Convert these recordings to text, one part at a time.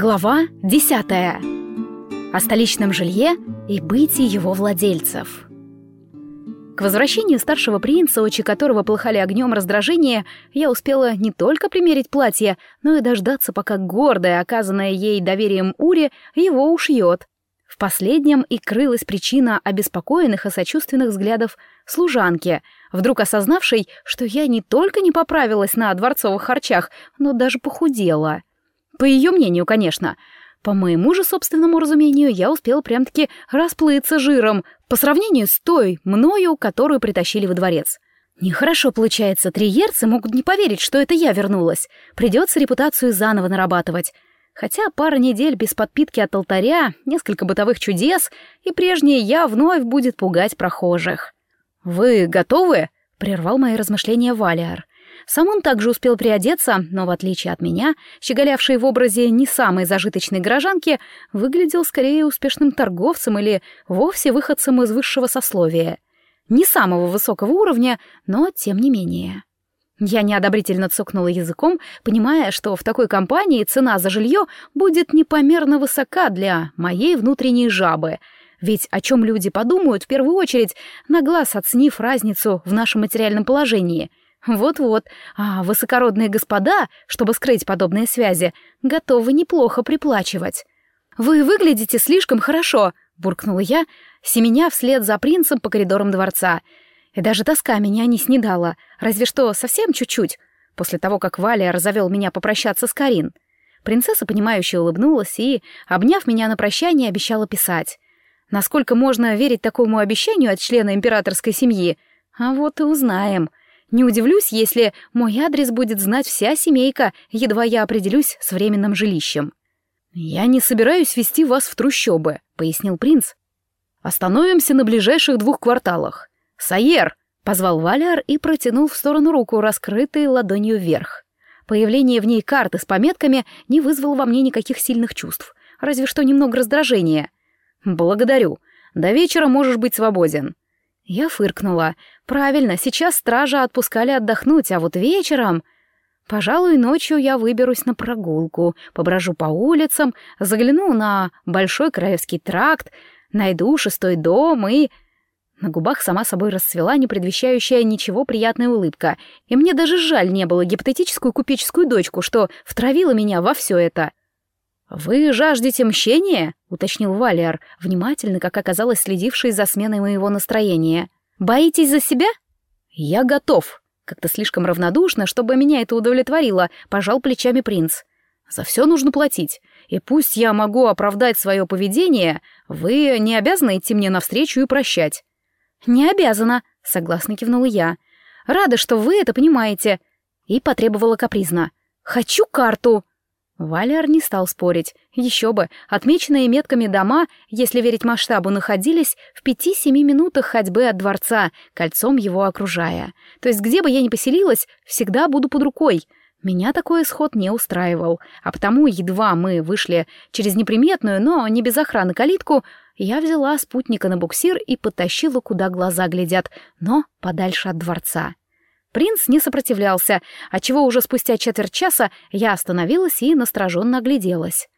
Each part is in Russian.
Глава 10. О столичном жилье и бытии его владельцев. К возвращению старшего принца, очи которого полыхали огнем раздражения, я успела не только примерить платье, но и дождаться, пока гордая, оказанная ей доверием Ури, его ушьет. В последнем и крылась причина обеспокоенных и сочувственных взглядов служанки, вдруг осознавшей, что я не только не поправилась на дворцовых харчах, но даже похудела. По ее мнению, конечно. По моему же собственному разумению, я успел прям-таки расплыться жиром по сравнению с той мною, которую притащили во дворец. Нехорошо получается, триерцы могут не поверить, что это я вернулась. Придется репутацию заново нарабатывать. Хотя пара недель без подпитки от алтаря, несколько бытовых чудес, и прежняя я вновь будет пугать прохожих. «Вы готовы?» — прервал мои размышления Валиар. Сам он также успел приодеться, но, в отличие от меня, щеголявший в образе не самой зажиточной горожанки, выглядел скорее успешным торговцем или вовсе выходцем из высшего сословия. Не самого высокого уровня, но тем не менее. Я неодобрительно цокнула языком, понимая, что в такой компании цена за жилье будет непомерно высока для моей внутренней жабы — ведь о чем люди подумают в первую очередь, на глаз оценив разницу в нашем материальном положении. Вот-вот, а высокородные господа, чтобы скрыть подобные связи, готовы неплохо приплачивать. «Вы выглядите слишком хорошо», — буркнула я, семеня вслед за принцем по коридорам дворца. И даже тоска меня не снедала, разве что совсем чуть-чуть, после того, как Валя разовел меня попрощаться с Карин. Принцесса, понимающе улыбнулась и, обняв меня на прощание, обещала писать. Насколько можно верить такому обещанию от члена императорской семьи? А вот и узнаем. Не удивлюсь, если мой адрес будет знать вся семейка, едва я определюсь с временным жилищем. «Я не собираюсь вести вас в трущобы», — пояснил принц. «Остановимся на ближайших двух кварталах. Саер!» — позвал Валяр и протянул в сторону руку, раскрытой ладонью вверх. Появление в ней карты с пометками не вызвало во мне никаких сильных чувств, разве что немного раздражения. «Благодарю. До вечера можешь быть свободен. Я фыркнула. Правильно, сейчас стража отпускали отдохнуть, а вот вечером... Пожалуй, ночью я выберусь на прогулку, поброжу по улицам, загляну на Большой Краевский тракт, найду шестой дом и... На губах сама собой расцвела непредвещающая ничего приятная улыбка, и мне даже жаль не было гипотетическую купеческую дочку, что втравила меня во все это. «Вы жаждете мщения?» — уточнил Валиар, внимательно, как оказалось, следивший за сменой моего настроения. «Боитесь за себя?» «Я готов», — как-то слишком равнодушно, чтобы меня это удовлетворило, пожал плечами принц. «За все нужно платить, и пусть я могу оправдать свое поведение, вы не обязаны идти мне навстречу и прощать». «Не обязана», — согласно кивнула я. «Рада, что вы это понимаете». И потребовала капризно. «Хочу карту». Валер не стал спорить. Еще бы, отмеченные метками дома, если верить масштабу, находились в пяти-семи минутах ходьбы от дворца, кольцом его окружая. То есть где бы я ни поселилась, всегда буду под рукой. Меня такой исход не устраивал, а потому едва мы вышли через неприметную, но не без охраны калитку, я взяла спутника на буксир и потащила, куда глаза глядят, но подальше от дворца. Принц не сопротивлялся, отчего уже спустя четверть часа я остановилась и настороженно огляделась.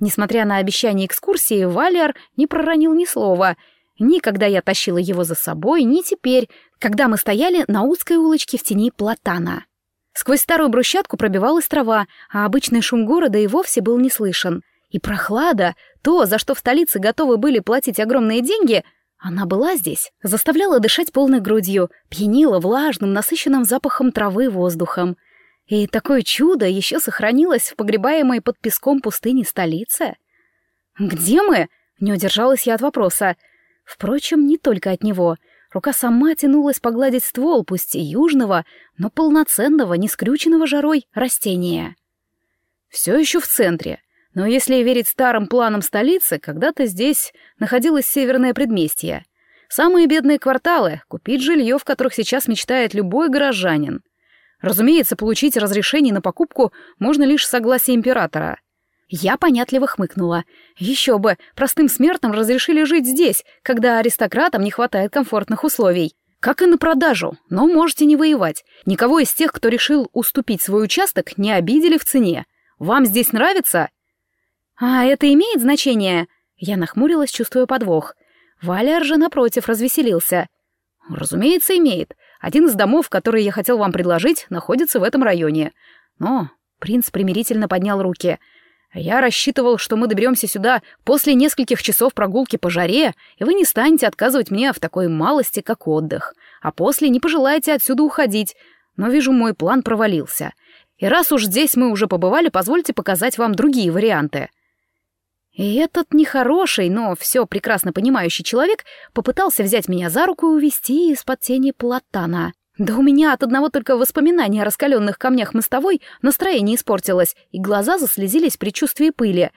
Несмотря на обещание экскурсии, Валер не проронил ни слова. Ни когда я тащила его за собой, ни теперь, когда мы стояли на узкой улочке в тени платана. Сквозь старую брусчатку пробивалась трава, а обычный шум города и вовсе был не слышен. И прохлада, то, за что в столице готовы были платить огромные деньги — она была здесь, заставляла дышать полной грудью, пьянила влажным, насыщенным запахом травы воздухом. И такое чудо еще сохранилось в погребаемой под песком пустыне столице. «Где мы?» — не удержалась я от вопроса. Впрочем, не только от него. Рука сама тянулась погладить ствол, пусть и южного, но полноценного, не скрюченного жарой растения. «Все еще в центре», но если верить старым планам столицы, когда-то здесь находилось северное предместье. Самые бедные кварталы, купить жилье, в которых сейчас мечтает любой горожанин. Разумеется, получить разрешение на покупку можно лишь с согласия императора. Я понятливо хмыкнула. Еще бы, простым смертным разрешили жить здесь, когда аристократам не хватает комфортных условий. Как и на продажу, но можете не воевать. Никого из тех, кто решил уступить свой участок, не обидели в цене. Вам здесь нравится? А это имеет значение? Я нахмурилась, чувствуя подвох. Валер же, напротив, развеселился. Разумеется, имеет. Один из домов, который я хотел вам предложить, находится в этом районе. Но принц примирительно поднял руки — я рассчитывал, что мы доберемся сюда после нескольких часов прогулки по жаре, и вы не станете отказывать мне в такой малости, как отдых, а после не пожелаете отсюда уходить. Но вижу, мой план провалился. И раз уж здесь мы уже побывали, позвольте показать вам другие варианты. И этот нехороший, но все прекрасно понимающий человек попытался взять меня за руку и увести из-под тени платана. Да у меня от одного только воспоминания о раскаленных камнях мостовой настроение испортилось, и глаза заслезились при чувстве пыли.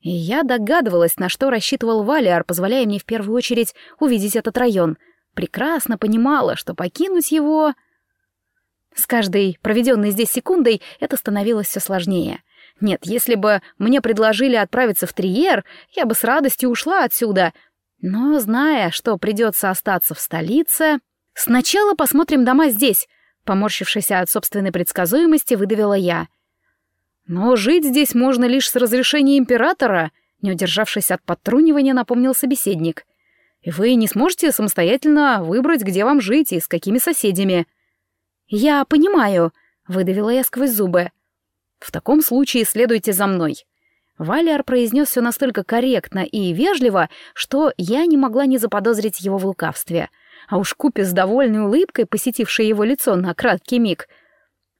И я догадывалась, на что рассчитывал Валиар, позволяя мне в первую очередь увидеть этот район. Прекрасно понимала, что покинуть его... С каждой проведенной здесь секундой это становилось все сложнее. Нет, если бы мне предложили отправиться в Триер, я бы с радостью ушла отсюда. Но, зная, что придется остаться в столице... «Сначала посмотрим дома здесь», — поморщившись от собственной предсказуемости, выдавила я. «Но жить здесь можно лишь с разрешения императора», — не удержавшись от подтрунивания, напомнил собеседник. «И вы не сможете самостоятельно выбрать, где вам жить и с какими соседями». «Я понимаю», — выдавила я сквозь зубы. «В таком случае следуйте за мной». Валиар произнес все настолько корректно и вежливо, что я не могла не заподозрить его в лукавстве — а уж Купи с довольной улыбкой, посетившей его лицо на краткий миг,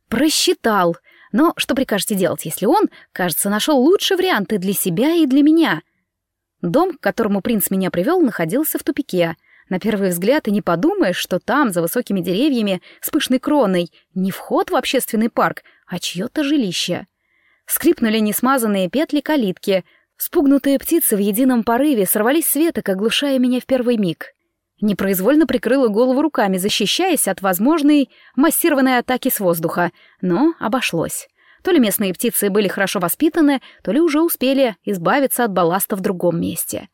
просчитал. Но что прикажете делать, если он, кажется, нашел лучшие варианты для себя и для меня? Дом, к которому принц меня привел, находился в тупике. На первый взгляд и не подумаешь, что там, за высокими деревьями, с пышной кроной, не вход в общественный парк, а чье-то жилище. Скрипнули несмазанные петли калитки. Спугнутые птицы в едином порыве сорвались с веток, оглушая меня в первый миг. Непроизвольно прикрыла голову руками, защищаясь от возможной массированной атаки с воздуха, но обошлось. То ли местные птицы были хорошо воспитаны, то ли уже успели избавиться от балласта в другом месте.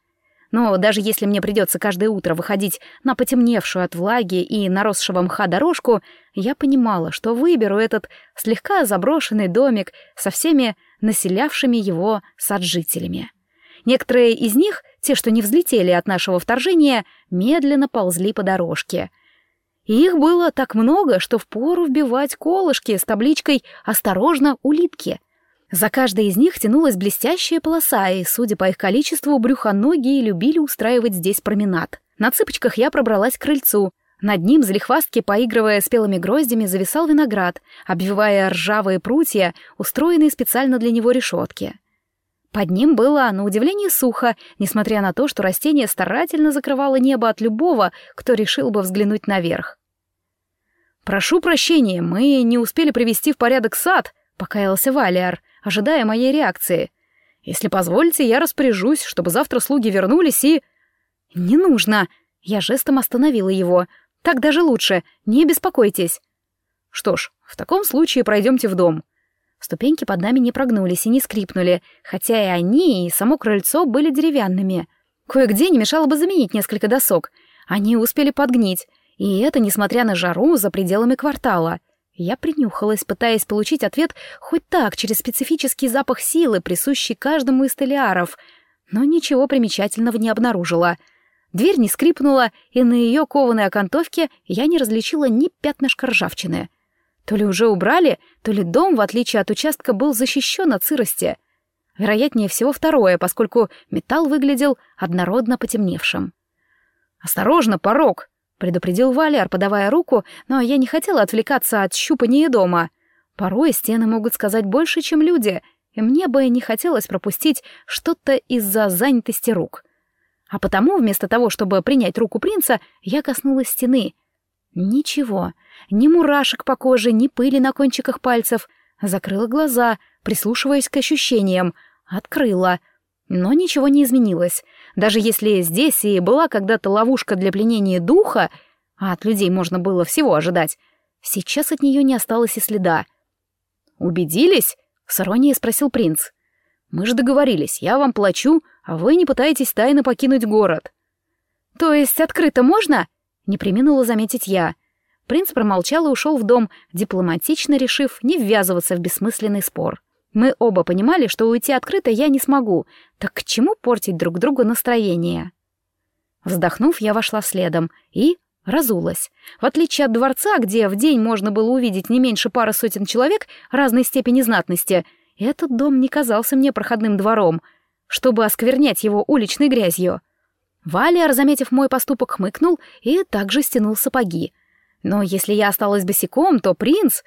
Но даже если мне придется каждое утро выходить на потемневшую от влаги и наросшего мха дорожку, я понимала, что выберу этот слегка заброшенный домик со всеми населявшими его саджителями. Некоторые из них, те, что не взлетели от нашего вторжения, медленно ползли по дорожке. И их было так много, что впору вбивать колышки с табличкой «Осторожно, улитки». За каждой из них тянулась блестящая полоса, и, судя по их количеству, брюхоногие любили устраивать здесь променад. На цыпочках я пробралась к крыльцу. Над ним, залихвастки, поигрывая спелыми гроздями, зависал виноград, обвивая ржавые прутья, устроенные специально для него решетки. Под ним было, на удивление, сухо, несмотря на то, что растение старательно закрывало небо от любого, кто решил бы взглянуть наверх. «Прошу прощения, мы не успели привести в порядок сад», — покаялся Валиар, ожидая моей реакции. «Если позволите, я распоряжусь, чтобы завтра слуги вернулись и...» «Не нужно!» — я жестом остановила его. «Так даже лучше, не беспокойтесь». «Что ж, в таком случае пройдемте в дом». Ступеньки под нами не прогнулись и не скрипнули, хотя и они, и само крыльцо были деревянными. Кое-где не мешало бы заменить несколько досок. Они успели подгнить, и это несмотря на жару за пределами квартала. Я принюхалась, пытаясь получить ответ хоть так, через специфический запах силы, присущий каждому из телиаров, но ничего примечательного не обнаружила. Дверь не скрипнула, и на ее кованой окантовке я не различила ни пятнышка ржавчины — то ли уже убрали, то ли дом, в отличие от участка, был защищен от сырости. Вероятнее всего второе, поскольку металл выглядел однородно потемневшим. «Осторожно, порог!» — предупредил Валер, подавая руку, но я не хотела отвлекаться от щупания дома. Порой стены могут сказать больше, чем люди, и мне бы не хотелось пропустить что-то из-за занятости рук. А потому, вместо того, чтобы принять руку принца, я коснулась стены. Ничего, ни мурашек по коже, ни пыли на кончиках пальцев. Закрыла глаза, прислушиваясь к ощущениям. Открыла. Но ничего не изменилось. Даже если здесь и была когда-то ловушка для пленения духа, а от людей можно было всего ожидать, сейчас от нее не осталось и следа. «Убедились?» — с спросил принц. Мы же договорились, я вам плачу, а вы не пытаетесь тайно покинуть город». «То есть открыто можно?» — не приминула заметить я. Принц промолчал и ушел в дом, дипломатично решив не ввязываться в бессмысленный спор. Мы оба понимали, что уйти открыто я не смогу, так к чему портить друг другу настроение? Вздохнув, я вошла следом и разулась. В отличие от дворца, где в день можно было увидеть не меньше пары сотен человек разной степени знатности, этот дом не казался мне проходным двором, чтобы осквернять его уличной грязью. Валиар, заметив мой поступок, хмыкнул и также стянул сапоги. Но если я осталась босиком, то принц...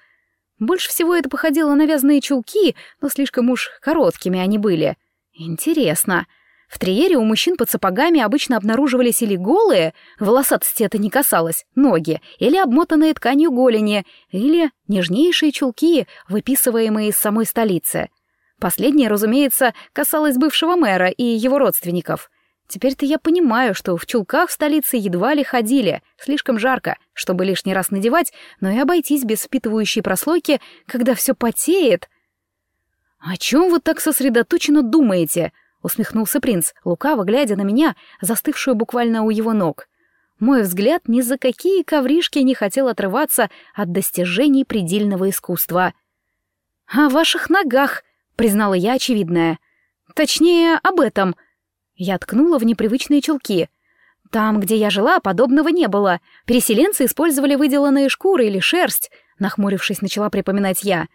Больше всего это походило на вязаные чулки, но слишком уж короткими они были. Интересно. В триере у мужчин под сапогами обычно обнаруживались или голые, волосатости это не касалось, ноги, или обмотанные тканью голени, или нежнейшие чулки, выписываемые из самой столицы. Последнее, разумеется, касалось бывшего мэра и его родственников — Теперь-то я понимаю, что в чулках в столице едва ли ходили, слишком жарко, чтобы лишний раз надевать, но и обойтись без впитывающей прослойки, когда все потеет. «О чем вы так сосредоточенно думаете?» — усмехнулся принц, лукаво глядя на меня, застывшую буквально у его ног. Мой взгляд ни за какие ковришки не хотел отрываться от достижений предельного искусства. «О ваших ногах», — признала я очевидное. «Точнее, об этом», — я ткнула в непривычные чулки. Там, где я жила, подобного не было. Переселенцы использовали выделанные шкуры или шерсть, нахмурившись, начала припоминать я.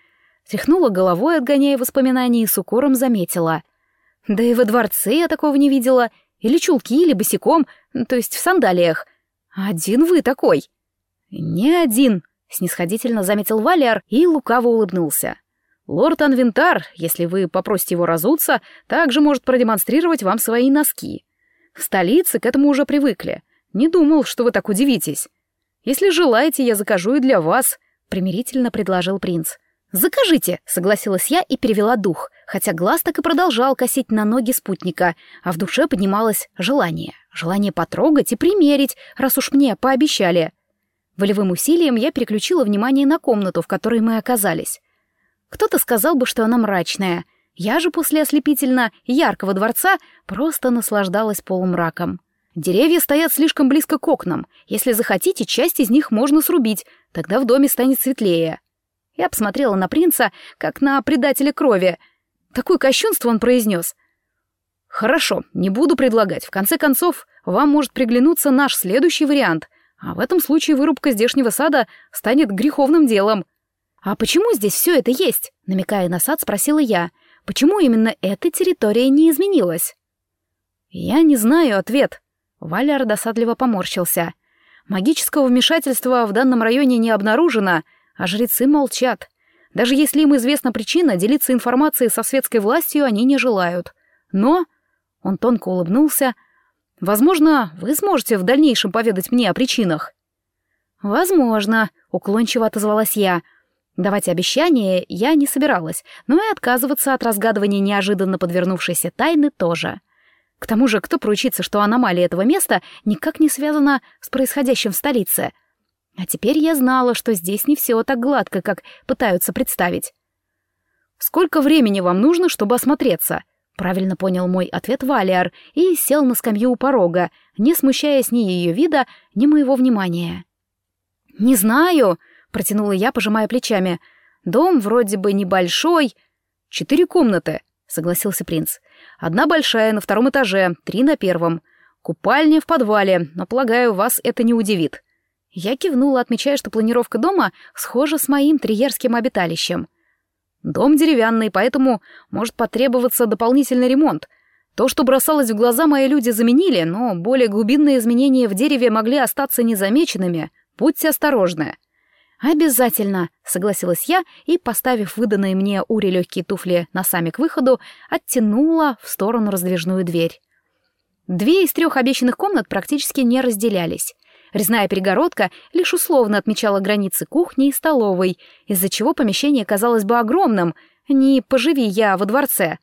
Тряхнула головой, отгоняя воспоминания, и с укором заметила. Да и во дворце я такого не видела. Или чулки, или босиком, то есть в сандалиях. Один вы такой. Не один, снисходительно заметил Валиар и лукаво улыбнулся. Лорд Анвентар, если вы попросите его разуться, также может продемонстрировать вам свои носки. В столице к этому уже привыкли. Не думал, что вы так удивитесь. Если желаете, я закажу и для вас», — примирительно предложил принц. «Закажите», — согласилась я и перевела дух, хотя глаз так и продолжал косить на ноги спутника, а в душе поднималось желание. Желание потрогать и примерить, раз уж мне пообещали. Волевым усилием я переключила внимание на комнату, в которой мы оказались. Кто-то сказал бы, что она мрачная. Я же после ослепительно яркого дворца просто наслаждалась полумраком. Деревья стоят слишком близко к окнам. Если захотите, часть из них можно срубить, тогда в доме станет светлее. Я посмотрела на принца, как на предателя крови. Такое кощунство он произнес. «Хорошо, не буду предлагать. В конце концов, вам может приглянуться наш следующий вариант, а в этом случае вырубка здешнего сада станет греховным делом. «А почему здесь все это есть?» — намекая на сад, спросила я. «Почему именно эта территория не изменилась?» «Я не знаю ответ». Валер досадливо поморщился. «Магического вмешательства в данном районе не обнаружено, а жрецы молчат. Даже если им известна причина, делиться информацией со светской властью они не желают. Но...» — он тонко улыбнулся. «Возможно, вы сможете в дальнейшем поведать мне о причинах». «Возможно», — уклончиво отозвалась я, — Давать обещания я не собиралась, но и отказываться от разгадывания неожиданно подвернувшейся тайны тоже. К тому же, кто поручится, что аномалия этого места никак не связана с происходящим в столице? А теперь я знала, что здесь не все так гладко, как пытаются представить. «Сколько времени вам нужно, чтобы осмотреться?» Правильно понял мой ответ Валиар и сел на скамью у порога, не смущаясь ни ее вида, ни моего внимания. «Не знаю», Протянула я, пожимая плечами. «Дом вроде бы небольшой». «Четыре комнаты», — согласился принц. «Одна большая на втором этаже, три на первом. Купальня в подвале, но, полагаю, вас это не удивит». Я кивнула, отмечая, что планировка дома схожа с моим триерским обиталищем. Дом деревянный, поэтому может потребоваться дополнительный ремонт. То, что бросалось в глаза, мои люди заменили, но более глубинные изменения в дереве могли остаться незамеченными. Будьте осторожны. «Обязательно», — согласилась я и, поставив выданные мне Ури легкие туфли носами к выходу, оттянула в сторону раздвижную дверь. Две из трех обещанных комнат практически не разделялись. Резная перегородка лишь условно отмечала границы кухни и столовой, из-за чего помещение казалось бы огромным, не поживи я во дворце.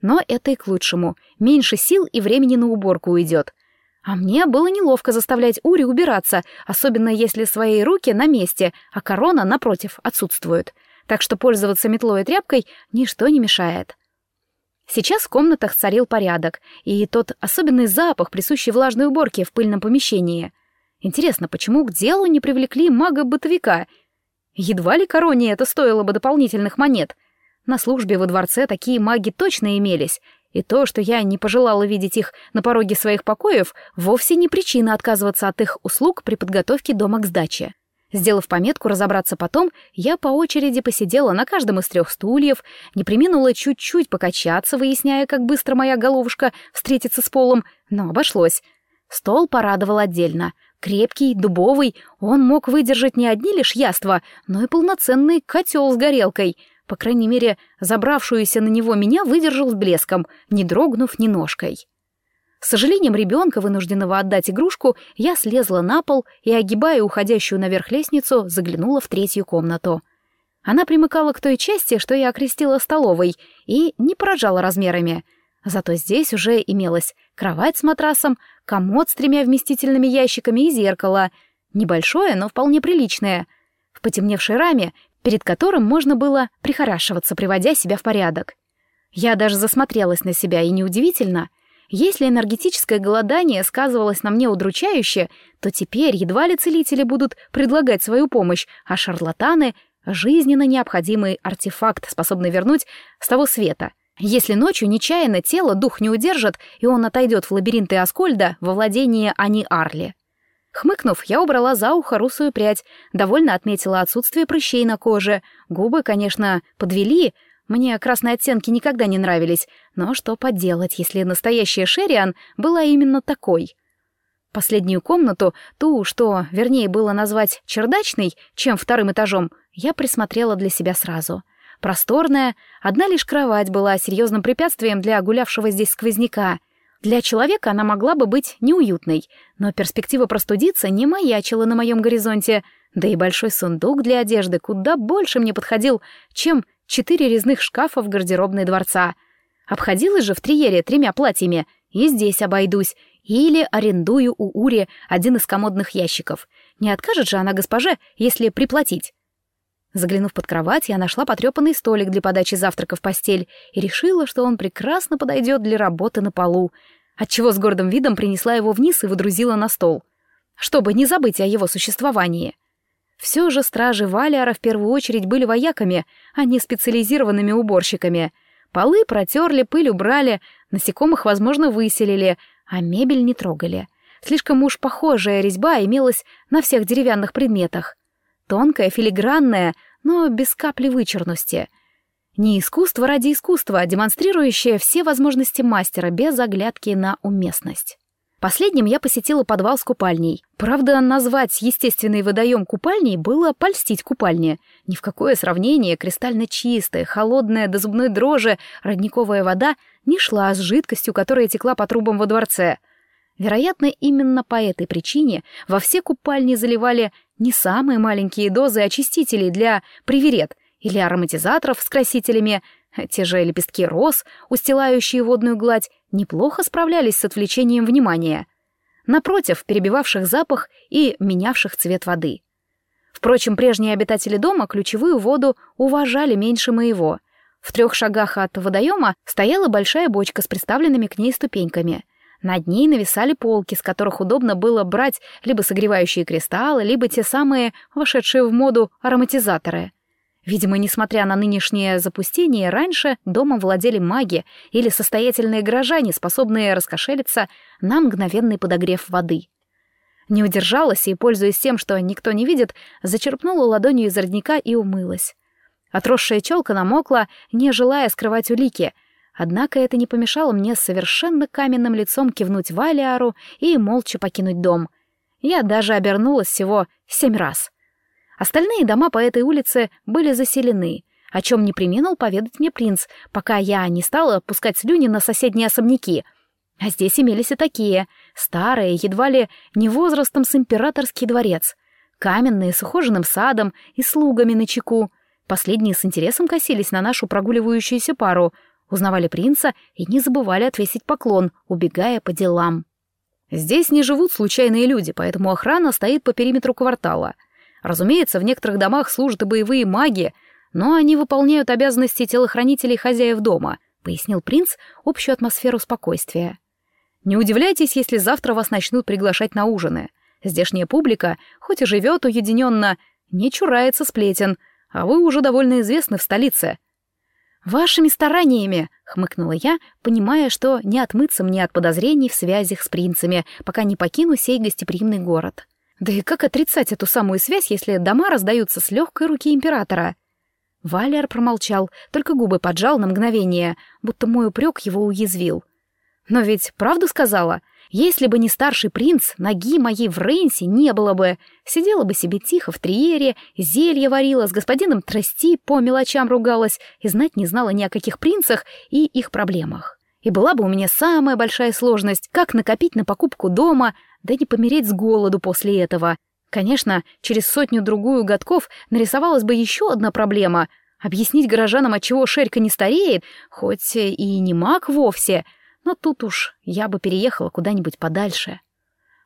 Но это и к лучшему, меньше сил и времени на уборку уйдет — а мне было неловко заставлять Ури убираться, особенно если свои руки на месте, а корона, напротив, отсутствует. Так что пользоваться метлой и тряпкой ничто не мешает. Сейчас в комнатах царил порядок, и тот особенный запах, присущий влажной уборке в пыльном помещении. Интересно, почему к делу не привлекли мага-бытовика? Едва ли короне это стоило бы дополнительных монет. На службе во дворце такие маги точно имелись, и то, что я не пожелала видеть их на пороге своих покоев, вовсе не причина отказываться от их услуг при подготовке дома к сдаче. Сделав пометку разобраться потом, я по очереди посидела на каждом из трех стульев, не приминула чуть-чуть покачаться, выясняя, как быстро моя головушка встретится с полом, но обошлось. Стол порадовал отдельно. Крепкий, дубовый, он мог выдержать не одни лишь яства, но и полноценный котел с горелкой. По крайней мере, забравшуюся на него меня выдержал с блеском, не дрогнув ни ножкой. С сожалением ребенка, вынужденного отдать игрушку, я слезла на пол и, огибая уходящую наверх лестницу, заглянула в третью комнату. Она примыкала к той части, что я окрестила столовой, и не поражала размерами. Зато здесь уже имелась кровать с матрасом, комод с тремя вместительными ящиками и зеркало. Небольшое, но вполне приличное. В потемневшей раме, перед которым можно было прихорашиваться, приводя себя в порядок. Я даже засмотрелась на себя, и неудивительно — если энергетическое голодание сказывалось на мне удручающе, то теперь едва ли целители будут предлагать свою помощь, а шарлатаны — жизненно необходимый артефакт, способный вернуть с того света. Если ночью нечаянно тело дух не удержит, и он отойдет в лабиринты Аскольда во владение Ани Арли. Хмыкнув, я убрала за ухо русую прядь, довольно отметила отсутствие прыщей на коже. Губы, конечно, подвели, мне красные оттенки никогда не нравились, но что поделать, если настоящая Шериан была именно такой? Последнюю комнату, ту, что, вернее, было назвать чердачной, чем вторым этажом, я присмотрела для себя сразу. Просторная, одна лишь кровать была серьезным препятствием для гулявшего здесь сквозняка. Для человека она могла бы быть неуютной, но перспектива простудиться не маячила на моем горизонте, да и большой сундук для одежды куда больше мне подходил, чем четыре резных шкафа в гардеробной дворца. Обходилась же в Триере тремя платьями, и здесь обойдусь, или арендую у Ури один из комодных ящиков. Не откажет же она госпоже, если приплатить. Заглянув под кровать, я нашла потрепанный столик для подачи завтрака в постель и решила, что он прекрасно подойдет для работы на полу, отчего с гордым видом принесла его вниз и выдрузила на стол, чтобы не забыть о его существовании. Все же стражи Валиара в первую очередь были вояками, а не специализированными уборщиками. Полы протерли, пыль убрали, насекомых, возможно, выселили, а мебель не трогали. Слишком уж похожая резьба имелась на всех деревянных предметах. Тонкая, филигранная, но без капли вычурности. Не искусство ради искусства, демонстрирующее все возможности мастера без оглядки на уместность. Последним я посетила подвал с купальней. Правда, назвать естественный водоем купальней было польстить купальне. Ни в какое сравнение кристально чистая, холодная до зубной дрожи родниковая вода не шла с жидкостью, которая текла по трубам во дворце. Вероятно, именно по этой причине во все купальни заливали не самые маленькие дозы очистителей для приверет или ароматизаторов с красителями, те же лепестки роз, устилающие водную гладь, неплохо справлялись с отвлечением внимания. Напротив, перебивавших запах и менявших цвет воды. Впрочем, прежние обитатели дома ключевую воду уважали меньше моего. В трех шагах от водоема стояла большая бочка с приставленными к ней ступеньками. Над ней нависали полки, с которых удобно было брать либо согревающие кристаллы, либо те самые, вошедшие в моду, ароматизаторы — Видимо, несмотря на нынешнее запустение, раньше домом владели маги или состоятельные горожане, способные раскошелиться на мгновенный подогрев воды. Не удержалась и, пользуясь тем, что никто не видит, зачерпнула ладонью из родника и умылась. Отросшая челка намокла, не желая скрывать улики, однако это не помешало мне совершенно каменным лицом кивнуть Валиару и молча покинуть дом. Я даже обернулась всего семь раз — Остальные дома по этой улице были заселены, о чем не приминул поведать мне принц, пока я не стала пускать слюни на соседние особняки. А здесь имелись и такие, старые, едва ли не возрастом с императорский дворец, каменные, с ухоженным садом и слугами на чеку. Последние с интересом косились на нашу прогуливающуюся пару, узнавали принца и не забывали отвесить поклон, убегая по делам. Здесь не живут случайные люди, поэтому охрана стоит по периметру квартала — Разумеется, в некоторых домах служат и боевые маги, но они выполняют обязанности телохранителей хозяев дома. — пояснил принц общую атмосферу спокойствия. «Не удивляйтесь, если завтра вас начнут приглашать на ужины. Здешняя публика, хоть и живет уединенно, не чурается сплетен, а вы уже довольно известны в столице». «Вашими стараниями!» — хмыкнула я, понимая, что не отмыться мне от подозрений в связях с принцами, пока не покину сей гостеприимный город. Да и как отрицать эту самую связь, если дома раздаются с легкой руки императора? Валер промолчал, только губы поджал на мгновение, будто мой упрек его уязвил. Но ведь правду сказала. Если бы не старший принц, ноги моей в Рейнсе не было бы. Сидела бы себе тихо в триере, зелье варила, с господином Трости по мелочам ругалась и знать не знала ни о каких принцах и их проблемах. И была бы у меня самая большая сложность, как накопить на покупку дома, да не помереть с голоду после этого. Конечно, через сотню-другую годков нарисовалась бы еще одна проблема — объяснить горожанам, отчего Шерька не стареет, хоть и не маг вовсе, но тут уж я бы переехала куда-нибудь подальше.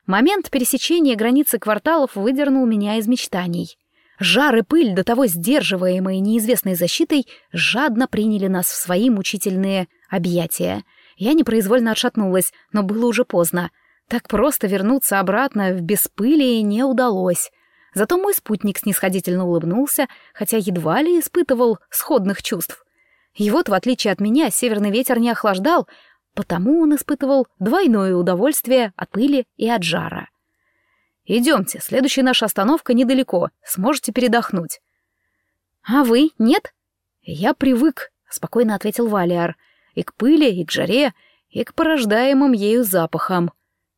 Момент пересечения границы кварталов выдернул меня из мечтаний. Жар и пыль, до того сдерживаемые неизвестной защитой, жадно приняли нас в свои мучительные объятия. Я непроизвольно отшатнулась, но было уже поздно — так просто вернуться обратно в беспылие не удалось. Зато мой спутник снисходительно улыбнулся, хотя едва ли испытывал сходных чувств. И вот, в отличие от меня, северный ветер не охлаждал, потому он испытывал двойное удовольствие от пыли и от жара. «Идемте, следующая наша остановка недалеко, сможете передохнуть». «А вы, нет?» «Я привык», — спокойно ответил Валиар, — «и к пыли, и к жаре, и к порождаемым ею запахам».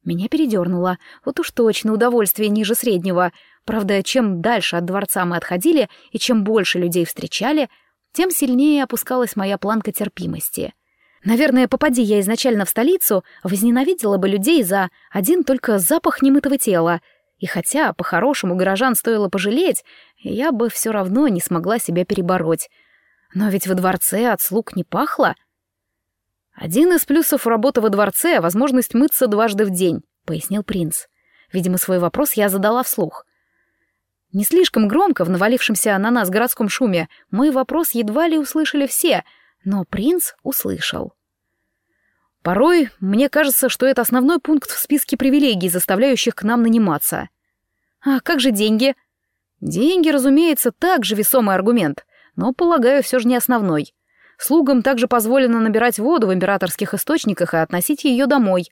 Меня передернуло. Вот уж точно удовольствие ниже среднего. Правда, чем дальше от дворца мы отходили, и чем больше людей встречали, тем сильнее опускалась моя планка терпимости. Наверное, попади я изначально в столицу, возненавидела бы людей за один только запах немытого тела. И хотя, по-хорошему, горожан стоило пожалеть, я бы все равно не смогла себя перебороть. Но ведь во дворце от слуг не пахло — «Один из плюсов работы во дворце — возможность мыться дважды в день», — пояснил принц. Видимо, свой вопрос я задала вслух. Не слишком громко в навалившемся на нас городском шуме мой вопрос едва ли услышали все, но принц услышал. «Порой мне кажется, что это основной пункт в списке привилегий, заставляющих к нам наниматься». «А как же деньги?» «Деньги, разумеется, также весомый аргумент, но, полагаю, все же не основной. Слугам также позволено набирать воду в императорских источниках и относить ее домой.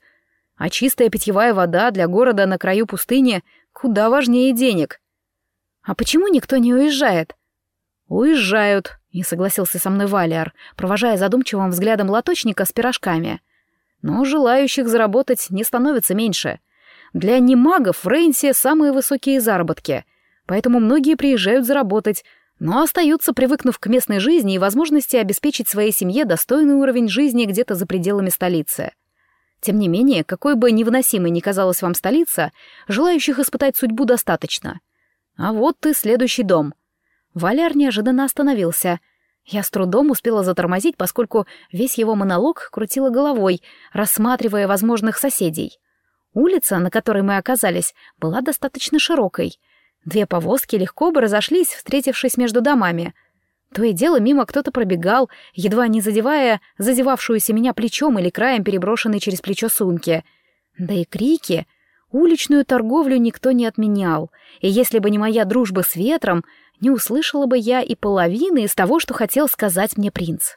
А чистая питьевая вода для города на краю пустыни куда важнее денег. А почему никто не уезжает? Уезжают, не согласился со мной Валиар, провожая задумчивым взглядом лоточника с пирожками. Но желающих заработать не становится меньше. Для немагов в Рейнсе самые высокие заработки, поэтому многие приезжают заработать, но остаются, привыкнув к местной жизни и возможности обеспечить своей семье достойный уровень жизни где-то за пределами столицы. Тем не менее, какой бы невыносимой ни казалась вам столица, желающих испытать судьбу достаточно. А вот и следующий дом. Валяр неожиданно остановился. Я с трудом успела затормозить, поскольку весь его монолог крутила головой, рассматривая возможных соседей. Улица, на которой мы оказались, была достаточно широкой — Две повозки легко бы разошлись, встретившись между домами. То и дело мимо кто-то пробегал, едва не задевая зазевавшуюся меня плечом или краем переброшенной через плечо сумки. Да и крики. Уличную торговлю никто не отменял, и если бы не моя дружба с ветром, не услышала бы я и половины из того, что хотел сказать мне принц.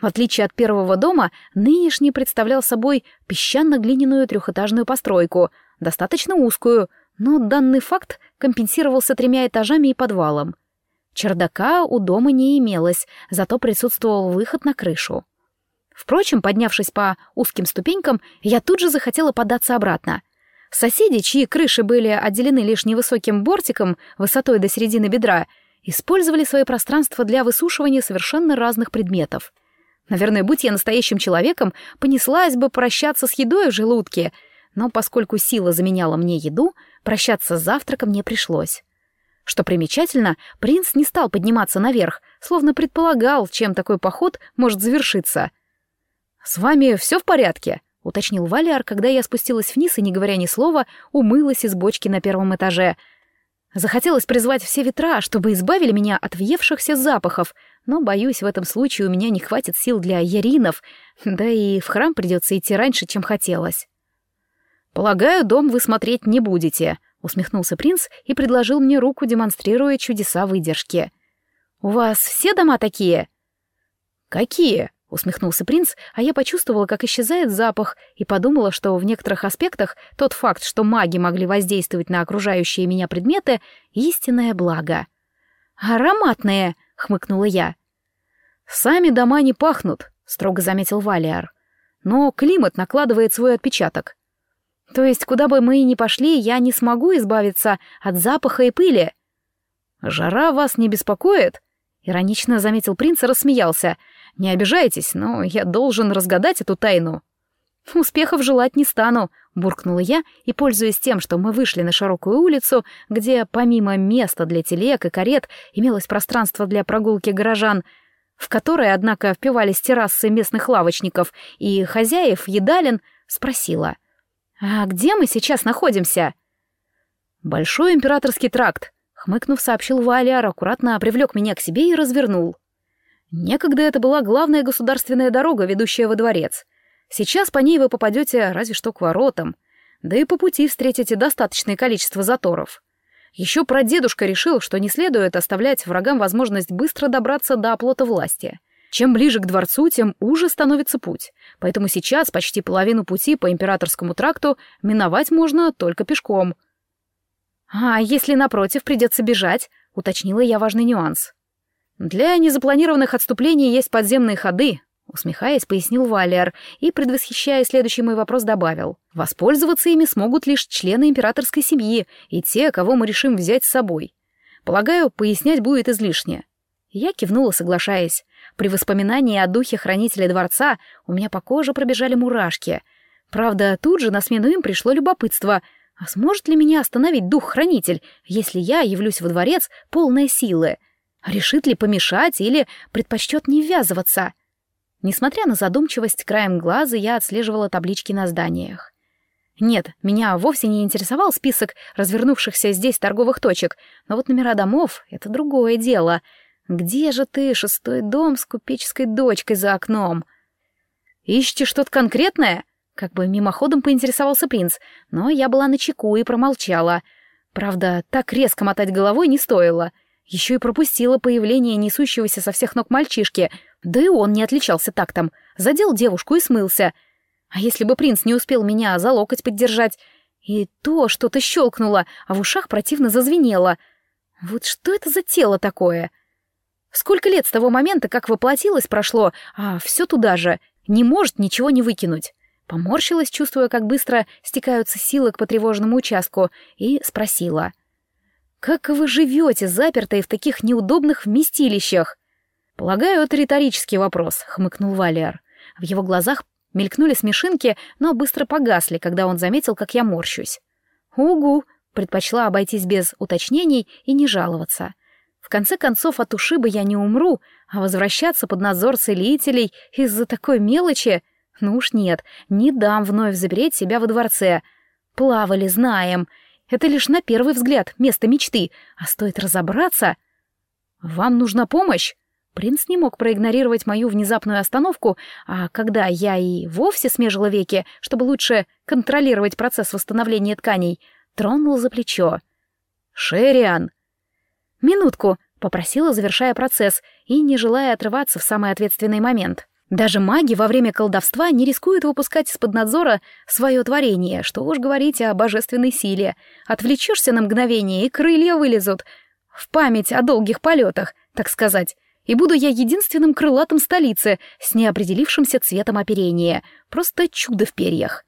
В отличие от первого дома, нынешний представлял собой песчано-глиняную трехэтажную постройку, достаточно узкую — но данный факт компенсировался тремя этажами и подвалом. Чердака у дома не имелось, зато присутствовал выход на крышу. Впрочем, поднявшись по узким ступенькам, я тут же захотела податься обратно. Соседи, чьи крыши были отделены лишь невысоким бортиком высотой до середины бедра, использовали свои пространства для высушивания совершенно разных предметов. Наверное, будь я настоящим человеком, понеслась бы прощаться с едой в желудке — но поскольку сила заменяла мне еду, прощаться с завтраком не пришлось. Что примечательно, принц не стал подниматься наверх, словно предполагал, чем такой поход может завершиться. «С вами все в порядке?» — уточнил Валиар, когда я спустилась вниз и, не говоря ни слова, умылась из бочки на первом этаже. Захотелось призвать все ветра, чтобы избавили меня от въевшихся запахов, но, боюсь, в этом случае у меня не хватит сил для яринов, да и в храм придется идти раньше, чем хотелось. «Полагаю, дом вы смотреть не будете», — усмехнулся принц и предложил мне руку, демонстрируя чудеса выдержки. «У вас все дома такие?» «Какие?» — усмехнулся принц, а я почувствовала, как исчезает запах, и подумала, что в некоторых аспектах тот факт, что маги могли воздействовать на окружающие меня предметы — истинное благо. «Ароматные!» — хмыкнула я. «Сами дома не пахнут», — строго заметил Валиар. «Но климат накладывает свой отпечаток. То есть, куда бы мы ни пошли, я не смогу избавиться от запаха и пыли. Жара вас не беспокоит? Иронично заметил принц и рассмеялся. Не обижайтесь, но я должен разгадать эту тайну. Успехов желать не стану, буркнула я и, пользуясь тем, что мы вышли на широкую улицу, где помимо места для телег и карет имелось пространство для прогулки горожан, в которое, однако, впивались террасы местных лавочников и хозяев едалин, спросила — «А где мы сейчас находимся?» «Большой императорский тракт», — хмыкнув, сообщил Валиар, аккуратно привлек меня к себе и развернул. Некогда это была главная государственная дорога, ведущая во дворец. Сейчас по ней вы попадете разве что к воротам, да и по пути встретите достаточное количество заторов. Еще прадедушка решил, что не следует оставлять врагам возможность быстро добраться до оплота власти — чем ближе к дворцу, тем уже становится путь. Поэтому сейчас почти половину пути по императорскому тракту миновать можно только пешком. «А если, напротив, придется бежать?» — уточнила я важный нюанс. «Для незапланированных отступлений есть подземные ходы», — усмехаясь, пояснил Валер и, предвосхищая следующий мой вопрос, добавил. «Воспользоваться ими смогут лишь члены императорской семьи и те, кого мы решим взять с собой. Полагаю, пояснять будет излишне». Я кивнула, соглашаясь. При воспоминании о духе хранителя дворца у меня по коже пробежали мурашки. Правда, тут же на смену им пришло любопытство. А сможет ли меня остановить дух-хранитель, если я явлюсь во дворец полной силы? Решит ли помешать или предпочтет не ввязываться? Несмотря на задумчивость, краем глаза я отслеживала таблички на зданиях. Нет, меня вовсе не интересовал список развернувшихся здесь торговых точек, но вот номера домов — это другое дело — где же ты, шестой дом с купеческой дочкой за окном? Ищешь что-то конкретное? Как бы мимоходом поинтересовался принц, но я была на чеку и промолчала. Правда, так резко мотать головой не стоило. Еще и пропустила появление несущегося со всех ног мальчишки, да и он не отличался тактом. Задел девушку и смылся. А если бы принц не успел меня за локоть поддержать? И то что-то щелкнуло, а в ушах противно зазвенело. Вот что это за тело такое? — Сколько лет с того момента, как воплотилось, прошло, а все туда же, не может ничего не выкинуть. Поморщилась, чувствуя, как быстро стекаются силы к потревоженному участку, и спросила. «Как вы живете, запертые в таких неудобных вместилищах?» «Полагаю, это риторический вопрос», — хмыкнул Валиар. В его глазах мелькнули смешинки, но быстро погасли, когда он заметил, как я морщусь. «Угу», — предпочла обойтись без уточнений и не жаловаться конце концов, от ушиба я не умру, а возвращаться под надзор целителей из-за такой мелочи... Ну уж нет, не дам вновь запереть себя во дворце. Плавали, знаем. Это лишь на первый взгляд место мечты, а стоит разобраться... «Вам нужна помощь?» Принц не мог проигнорировать мою внезапную остановку, а когда я и вовсе смежила веки, чтобы лучше контролировать процесс восстановления тканей, тронул за плечо. «Шериан!» «Минутку», — попросила, завершая процесс и не желая отрываться в самый ответственный момент. Даже маги во время колдовства не рискуют выпускать из-под надзора свое творение, что уж говорить о божественной силе. Отвлечешься на мгновение, и крылья вылезут. В память о долгих полетах, так сказать. И буду я единственным крылатым столицы с неопределившимся цветом оперения. Просто чудо в перьях.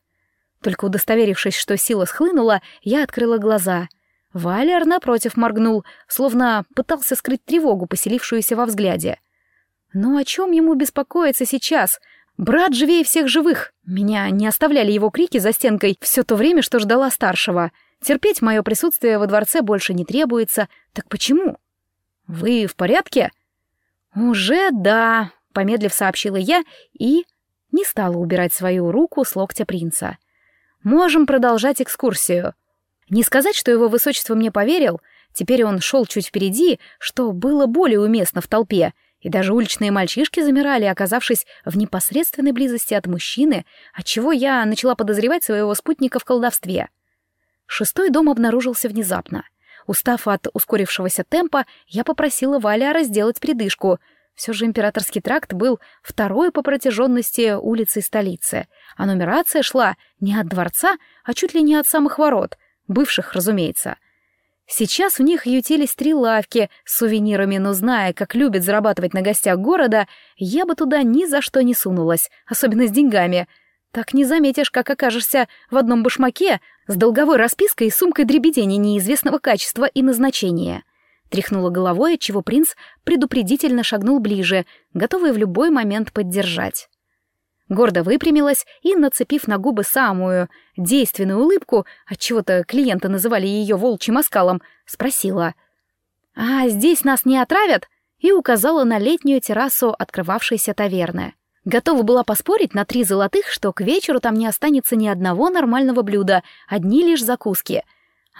Только удостоверившись, что сила схлынула, я открыла глаза — Валер, напротив, моргнул, словно пытался скрыть тревогу, поселившуюся во взгляде. Но о чем ему беспокоиться сейчас? Брат живее всех живых. Меня не оставляли его крики за стенкой все то время, что ждала старшего. Терпеть мое присутствие во дворце больше не требуется. Так почему? Вы в порядке? Уже да, помедлив сообщила я и не стала убирать свою руку с локтя принца. Можем продолжать экскурсию. Не сказать, что его высочество мне поверил, теперь он шел чуть впереди, что было более уместно в толпе, И даже уличные мальчишки замирали, оказавшись в непосредственной близости от мужчины, отчего я начала подозревать своего спутника в колдовстве. Шестой дом обнаружился внезапно. Устав от ускорившегося темпа, я попросила Валяра сделать придышку. Все же императорский тракт был второй по протяженности улицей столицы, а нумерация шла не от дворца, а чуть ли не от самых ворот, бывших, разумеется. Сейчас в них ютились три лавки с сувенирами, но зная, как любят зарабатывать на гостях города, я бы туда ни за что не сунулась, особенно с деньгами. Так не заметишь, как окажешься в одном башмаке с долговой распиской и сумкой дребедения неизвестного качества и назначения. Тряхнула головой, отчего принц предупредительно шагнул ближе, готовый в любой момент поддержать гордо выпрямилась и, нацепив на губы самую действенную улыбку, отчего-то клиенты называли ее волчьим оскалом, спросила. «А здесь нас не отравят?» и указала на летнюю террасу открывавшейся таверны. Готова была поспорить на три золотых, что к вечеру там не останется ни одного нормального блюда, одни лишь закуски.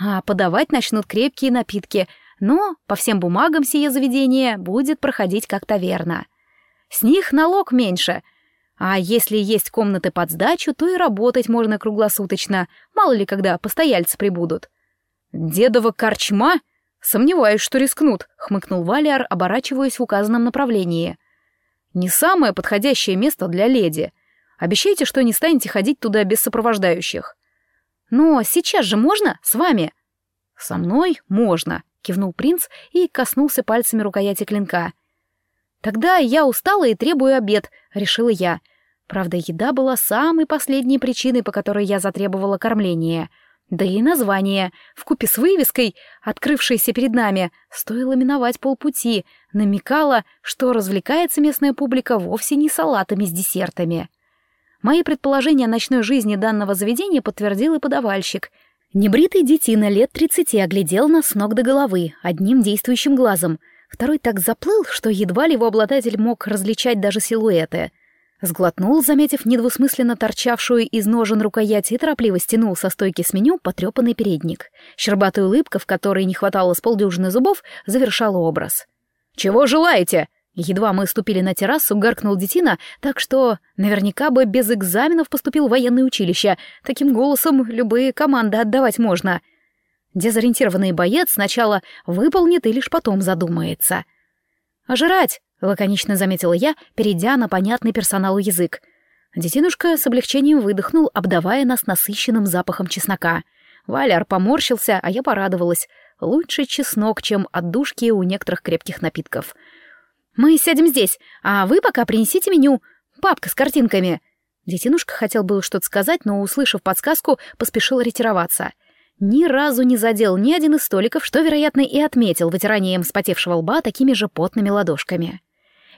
А подавать начнут крепкие напитки, но по всем бумагам сие заведение будет проходить как таверна. С них налог меньше, а если есть комнаты под сдачу, то и работать можно круглосуточно, мало ли когда постояльцы прибудут. «Дедова корчма?» «Сомневаюсь, что рискнут», — хмыкнул Валиар, оборачиваясь в указанном направлении. «Не самое подходящее место для леди. Обещайте, что не станете ходить туда без сопровождающих». «Но сейчас же можно? С вами?» «Со мной можно», — кивнул принц и коснулся пальцами рукояти клинка. «Тогда я устала и требую обед», — решила я. Правда, еда была самой последней причиной, по которой я затребовала кормление. Да и название, вкупе с вывеской, открывшейся перед нами, стоило миновать полпути, намекало, что развлекается местная публика вовсе не салатами с десертами. Мои предположения о ночной жизни данного заведения подтвердил и подавальщик. Небритый детина лет тридцати оглядел нас с ног до головы, одним действующим глазом. Второй так заплыл, что едва ли его обладатель мог различать даже силуэты — Сглотнул, заметив недвусмысленно торчавшую из ножен рукоять, и торопливо стянул со стойки с меню потрепанный передник. Щербатая улыбка, в которой не хватало с полдюжины зубов, завершала образ. «Чего желаете?» Едва мы ступили на террасу, гаркнул детина, так что наверняка бы без экзаменов поступил в военное училище. Таким голосом любые команды отдавать можно. Дезориентированный боец сначала выполнит и лишь потом задумается. «А жрать?» Лаконично заметила я, перейдя на понятный персоналу язык. Детинушка с облегчением выдохнул, обдавая нас насыщенным запахом чеснока. Валяр поморщился, а я порадовалась. Лучше чеснок, чем отдушки у некоторых крепких напитков. «Мы сядем здесь, а вы пока принесите меню. Папка с картинками». Детинушка хотел было что-то сказать, но, услышав подсказку, поспешил ретироваться. Ни разу не задел ни один из столиков, что, вероятно, и отметил вытиранием спотевшего лба такими же потными ладошками.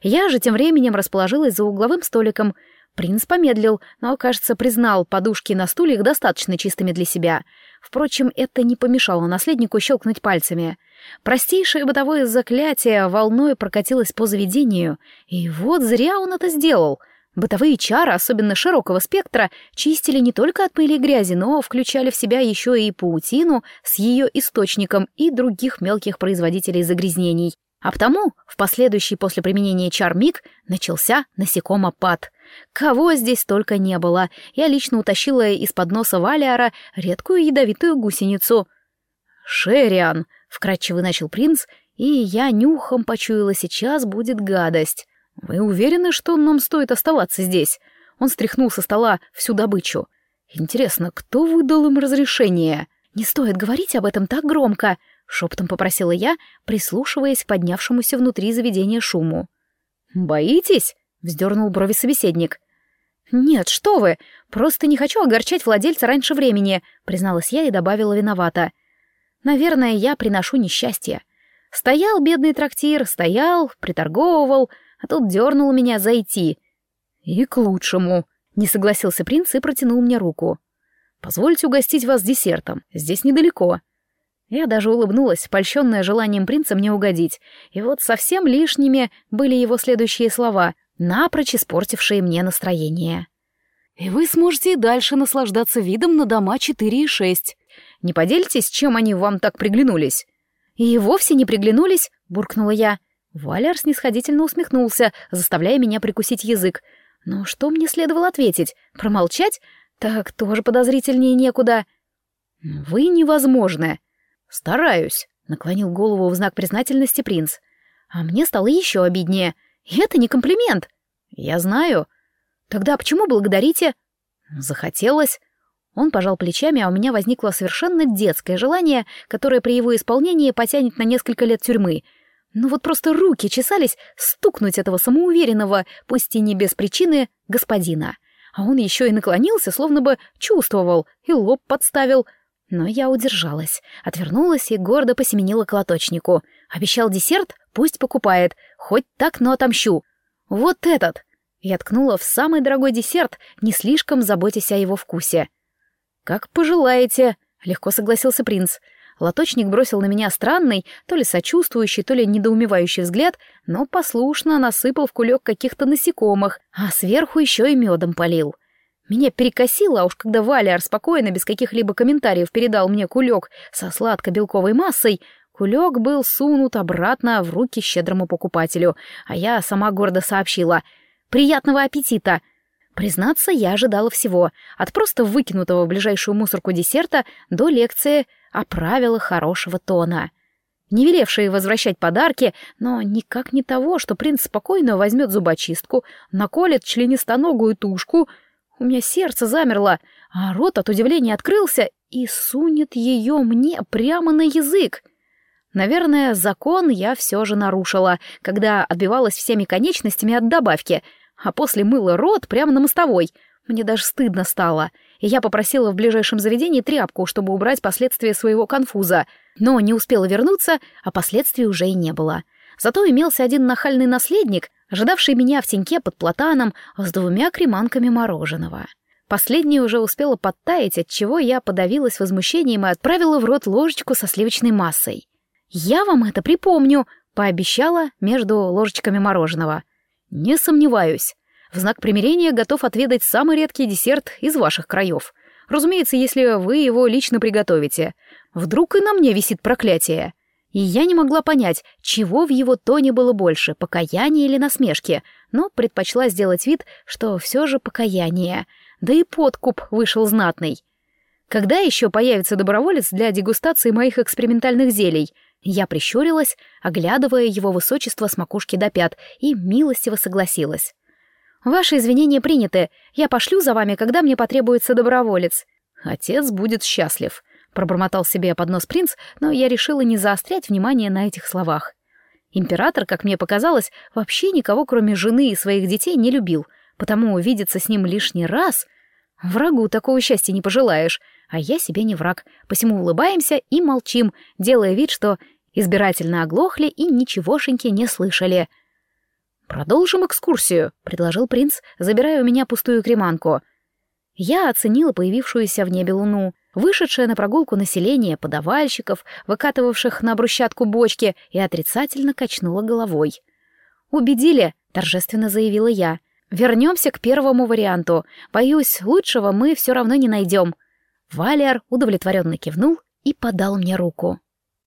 Я же тем временем расположилась за угловым столиком. Принц помедлил, но, кажется, признал подушки на стульях достаточно чистыми для себя. Впрочем, это не помешало наследнику щелкнуть пальцами. Простейшее бытовое заклятие волной прокатилось по заведению. И вот зря он это сделал. Бытовые чары, особенно широкого спектра, чистили не только от пыли и грязи, но включали в себя еще и паутину с ее источником и других мелких производителей загрязнений. А потому в последующий после применения чар миг начался насекомопад. Кого здесь только не было. Я лично утащила из-под носа Валиара редкую ядовитую гусеницу. «Шериан!» — вкратчиво начал принц, и я нюхом почуяла, сейчас будет гадость. «Вы уверены, что нам стоит оставаться здесь?» Он стряхнул со стола всю добычу. «Интересно, кто выдал им разрешение?» «Не стоит говорить об этом так громко», — шепотом попросила я, прислушиваясь к поднявшемуся внутри заведения шуму. «Боитесь?» — вздернул брови собеседник. «Нет, что вы! Просто не хочу огорчать владельца раньше времени», — призналась я и добавила виновата. «Наверное, я приношу несчастье. Стоял бедный трактир, стоял, приторговывал, а тут дернул меня зайти». «И к лучшему», — не согласился принц и протянул мне руку. «Позвольте угостить вас десертом, здесь недалеко». Я даже улыбнулась, польщенная желанием принца мне угодить. И вот совсем лишними были его следующие слова, напрочь испортившие мне настроение. «И вы сможете и дальше наслаждаться видом на дома 4 и 6. Не поделитесь, чем они вам так приглянулись?» «И вовсе не приглянулись», — буркнула я. Валер снисходительно усмехнулся, заставляя меня прикусить язык. Но что мне следовало ответить? Промолчать? Так тоже подозрительнее некуда. «Вы невозможны». «Стараюсь», — наклонил голову в знак признательности принц. А мне стало еще обиднее. И это не комплимент. Я знаю. Тогда почему благодарите? Захотелось. Он пожал плечами, а у меня возникло совершенно детское желание, которое при его исполнении потянет на несколько лет тюрьмы. Ну вот просто руки чесались стукнуть этого самоуверенного, пусть и не без причины, господина. А он еще и наклонился, словно бы чувствовал, и лоб подставил. Но я удержалась, отвернулась и гордо посеменила к лоточнику. Обещал десерт, пусть покупает, хоть так, но отомщу. Вот этот! Я ткнула в самый дорогой десерт, не слишком заботясь о его вкусе. «Как пожелаете», — легко согласился принц. Лоточник бросил на меня странный, то ли сочувствующий, то ли недоумевающий взгляд, но послушно насыпал в кулек каких-то насекомых, а сверху еще и медом полил. Меня перекосило, а уж когда Валяр спокойно, без каких-либо комментариев передал мне кулек со сладко-белковой массой, кулек был сунут обратно в руки щедрому покупателю, а я сама гордо сообщила «Приятного аппетита!» Признаться, я ожидала всего, от просто выкинутого в ближайшую мусорку десерта до лекции о правилах хорошего тона. Не велевшие возвращать подарки, но никак не того, что принц спокойно возьмет зубочистку, наколет членистоногую тушку. У меня сердце замерло, а рот от удивления открылся и сунет ее мне прямо на язык. Наверное, закон я все же нарушила, когда отбивалась всеми конечностями от добавки — а после мыла рот прямо на мостовой. Мне даже стыдно стало, и я попросила в ближайшем заведении тряпку, чтобы убрать последствия своего конфуза. Но не успела вернуться, а последствий уже и не было. Зато имелся один нахальный наследник, ожидавший меня в теньке под платаном с двумя креманками мороженого. Последняя уже успела подтаять, от чего я подавилась возмущением и отправила в рот ложечку со сливочной массой. «Я вам это припомню», — пообещала между ложечками мороженого — «Не сомневаюсь. В знак примирения готов отведать самый редкий десерт из ваших краев. Разумеется, если вы его лично приготовите. Вдруг и на мне висит проклятие». И я не могла понять, чего в его тоне было больше, покаяния или насмешки, но предпочла сделать вид, что все же покаяние. Да и подкуп вышел знатный. Когда еще появится доброволец для дегустации моих экспериментальных зелий? Я прищурилась, оглядывая его высочество с макушки до пят, и милостиво согласилась. «Ваши извинения приняты. Я пошлю за вами, когда мне потребуется доброволец». «Отец будет счастлив», — пробормотал себе под нос принц, но я решила не заострять внимание на этих словах. Император, как мне показалось, вообще никого, кроме жены и своих детей, не любил, потому увидеться с ним лишний раз... Врагу такого счастья не пожелаешь, а я себе не враг, посему улыбаемся и молчим, делая вид, что избирательно оглохли и ничегошеньки не слышали. «Продолжим экскурсию», — предложил принц, забирая у меня пустую креманку. Я оценила появившуюся в небе луну, вышедшее на прогулку население подавальщиков, выкатывавших на брусчатку бочки, и отрицательно качнула головой. «Убедили», — торжественно заявила я. «Вернемся к первому варианту. Боюсь, лучшего мы все равно не найдем». Валер удовлетворенно кивнул и подал мне руку.